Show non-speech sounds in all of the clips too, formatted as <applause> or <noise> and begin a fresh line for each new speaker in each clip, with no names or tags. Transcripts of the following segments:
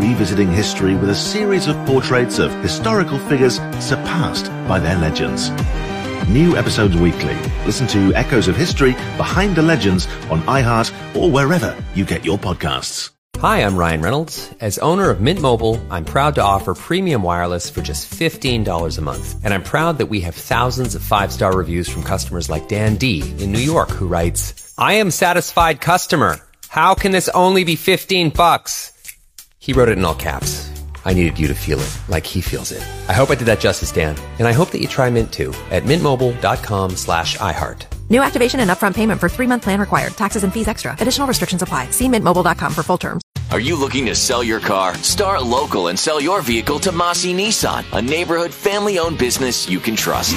revisiting history with a series of portraits of historical figures surpassed by their legends. New episodes weekly. Listen to Echoes of History Behind the Legends on iHeart or wherever you get your podcasts.
Hi, I'm Ryan Reynolds. As owner of Mint Mobile, I'm proud to offer premium wireless for just $15 a month. And I'm proud that we have thousands of five star reviews from customers like Dan D in New York who writes, I am satisfied customer. How can this only be 15 bucks? He wrote it in all caps. I needed you to feel it like he feels it. I hope I did that justice, Dan. And I hope that you try Mint too at mintmobile.com slash iHeart.
New activation and upfront payment for three-month plan required. Taxes and fees extra. Additional restrictions apply. See mintmobile.com for full terms.
Are you looking to sell your car? Start local and sell your vehicle to Mossy Nissan, a neighborhood family-owned business you can trust.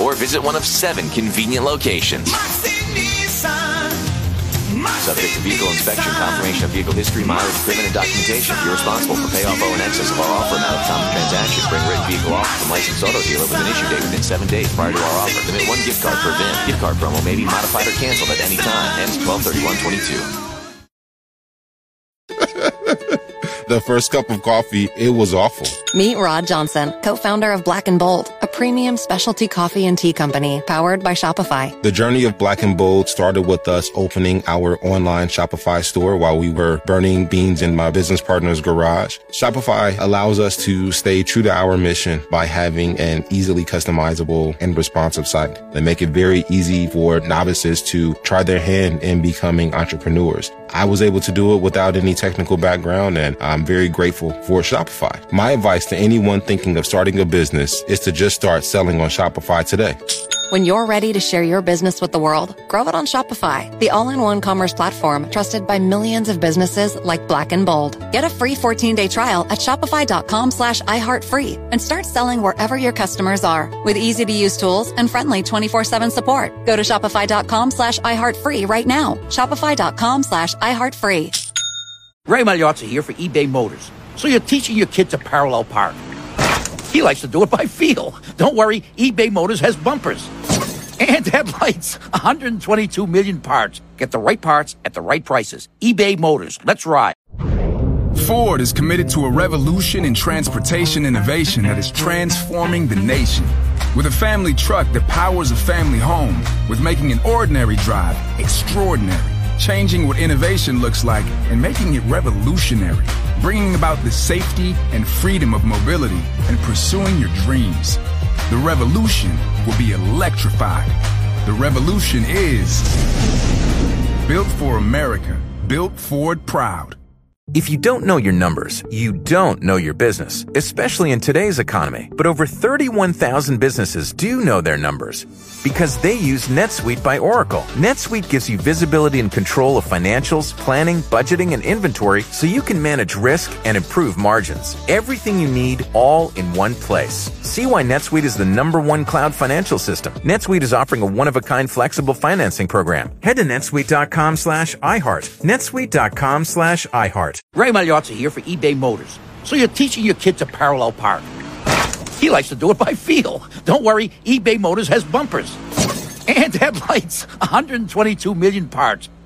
or visit one of seven convenient locations. Subject to vehicle inspection, confirmation of vehicle history, mileage, equipment, and documentation. If you're responsible for payoff owe in excess of our offer amount the time of transaction, bring written vehicle off from licensed auto dealer with an issue date within seven days prior to our offer. Limit one gift card per VIN. Gift card promo may be modified or canceled at any time. Ends 123122.
The first cup of coffee, it was awful.
Meet Rod Johnson, co-founder of Black and Bold, a premium specialty coffee and tea company powered by Shopify.
The journey of Black and Bold started with us opening our online Shopify store while we were burning beans in my business partner's garage. Shopify allows us to stay true to our mission by having an easily customizable and responsive site that make it very easy for novices to try their hand in becoming entrepreneurs. I was able to do it without any technical background and I'm very grateful for Shopify. My advice to anyone thinking of starting a business is to just start selling on Shopify today.
When you're ready to share your business with the world, grow it on Shopify, the all-in-one commerce platform trusted by millions of businesses like Black and Bold. Get a free 14-day trial at shopify.com slash iHeartFree and start selling wherever your customers are with easy-to-use tools and friendly 24-7 support. Go to shopify.com slash iHeartFree right now. Shopify.com slash iHeartFree.
Ray Magliozzi here for eBay Motors. So you're teaching your kids to parallel park. He likes to do it by feel. Don't worry, eBay Motors has bumpers and <laughs> headlights. 122 million parts. Get the right parts at the right prices. eBay Motors. Let's ride.
Ford is committed to a revolution in transportation innovation that is transforming the nation. With a family truck that powers a family home, with making an ordinary drive extraordinary, changing what innovation looks like and making it revolutionary, bringing about the safety and freedom of mobility and pursuing your dreams. The revolution will be electrified. The revolution is built for America, built Ford proud.
If you don't know your numbers, you don't know your business, especially in today's economy. But over 31,000 businesses do know their numbers because they use NetSuite by Oracle. NetSuite gives you visibility and control of financials, planning, budgeting, and inventory so you can manage risk and improve margins. Everything you need all in one place. See why NetSuite is the number one cloud financial system. NetSuite is offering a one-of-a-kind flexible financing program. Head to netsuite.com slash iHeart. netsuite.com slash iHeart.
Ray Magliozzi here for eBay Motors. So you're teaching your kids to parallel park. He likes to do it by feel. Don't worry, eBay Motors has bumpers and <laughs> headlights. 122 million parts.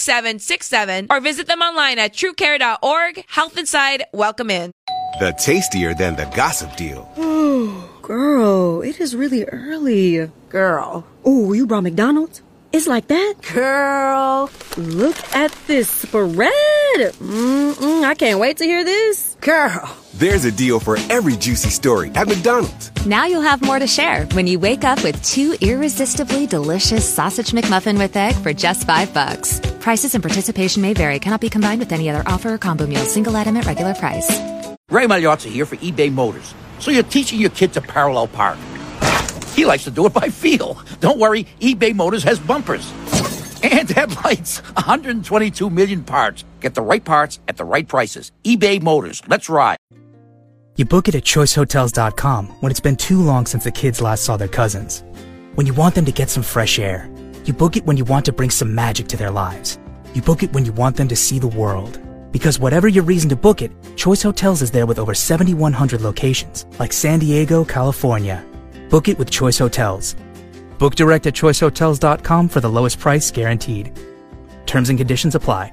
760-736-6767 or visit them online at truecare.org. Health Inside, welcome in.
The tastier than the gossip deal.
Ooh, girl, it is really early.
Girl.
Oh, you brought McDonald's? It's like that? Girl, look at this spread. Mm-mm, I can't wait to hear this.
Girl, there's a deal for every juicy story at McDonald's.
Now you'll have more to share when you wake up with two irresistibly delicious sausage McMuffin with egg for just five bucks. Prices and participation may vary. Cannot be combined with any other offer or combo meal. Single item at regular price.
Ray Magliozzi here for eBay Motors. So you're teaching your kid to parallel park. He likes to do it by feel. Don't worry, eBay Motors has bumpers. And <laughs> headlights. 122 million parts. Get the right parts at the right prices. eBay Motors. Let's ride.
You book it at choicehotels.com when it's been too long since the kids last saw their cousins. When you want them to get some fresh air. You book it when you want to bring some magic to their lives. You book it when you want them to see the world. Because whatever your reason to book it, Choice Hotels is there with over 7,100 locations, like San Diego, California. Book it with Choice Hotels. Book direct at choicehotels.com for the lowest price guaranteed. Terms and conditions apply.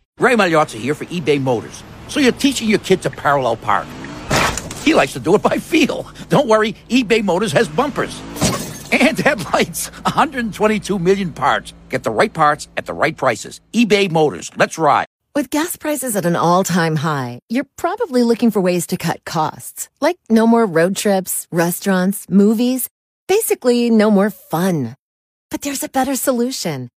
Ray Magliozzi here for eBay Motors. So you're teaching your kid to parallel park. He likes to do it by feel. Don't worry, eBay Motors has bumpers. And <laughs> headlights. 122 million parts. Get the right parts at the right prices. eBay Motors. Let's ride.
With gas prices at an all-time high, you're probably looking for ways to cut costs. Like no more road trips, restaurants, movies. Basically, no more fun. But there's a better solution.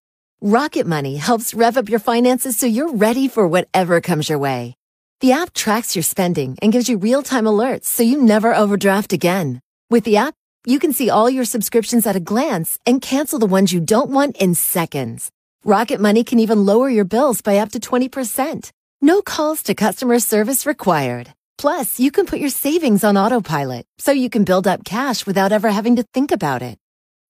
Rocket Money helps rev up your finances so you're ready for whatever comes your way. The app tracks your spending and gives you real-time alerts so you never overdraft again. With the app, you can see all your subscriptions at a glance and cancel the ones you don't want in seconds. Rocket Money can even lower your bills by up to 20%. No calls to customer service required. Plus, you can put your savings on autopilot so you can build up cash without ever having to think about it.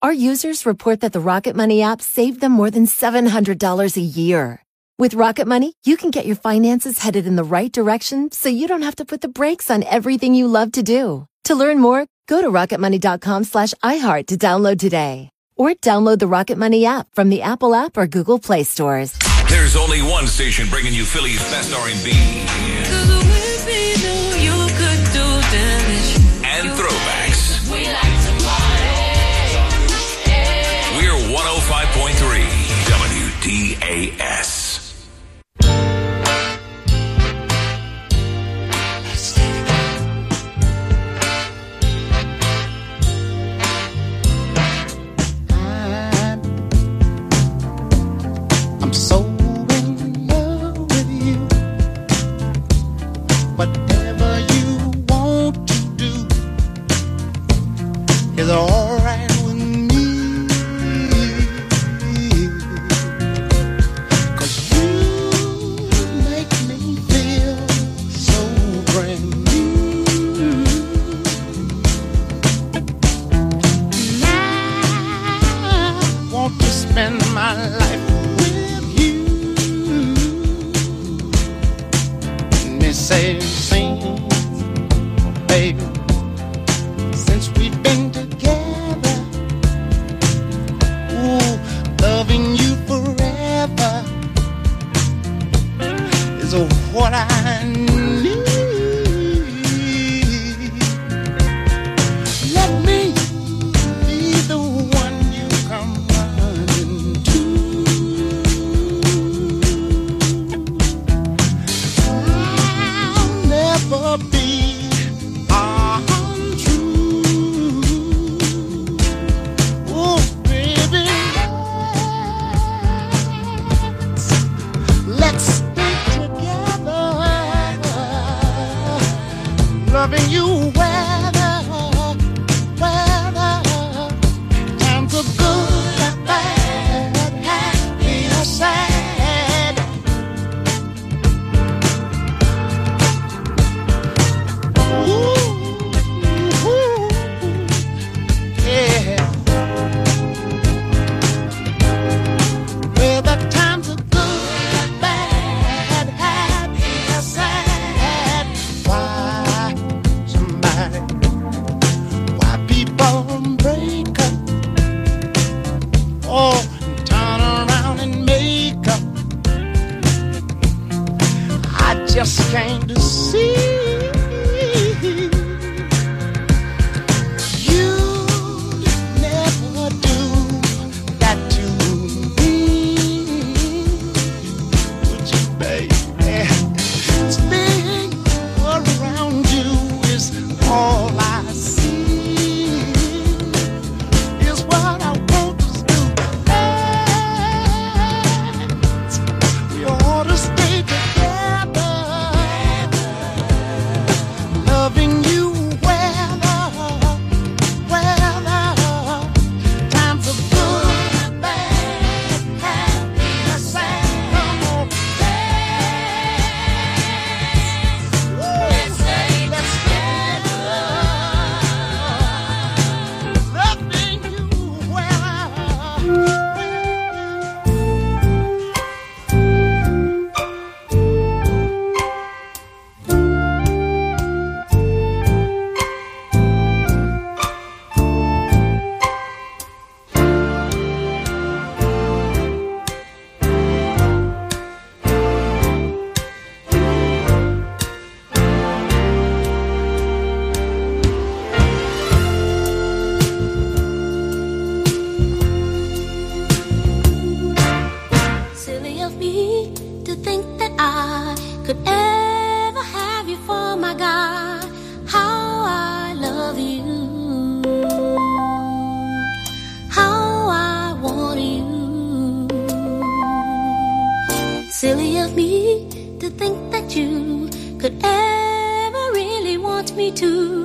Our users report that the Rocket Money app saved them more than $700 a year. With Rocket Money, you can get your finances headed in the right direction so you don't have to put the brakes on everything you love to do. To learn more, go to rocketmoney.com slash iHeart to download today. Or download the Rocket Money app from the Apple app or Google Play stores.
There's only one station bringing you Philly's best R&B and 105.3 WDAS.
Came to see.
Think that I could ever have you for my guy. How I love you. How I want you. Silly of me to think that you could ever really want me to.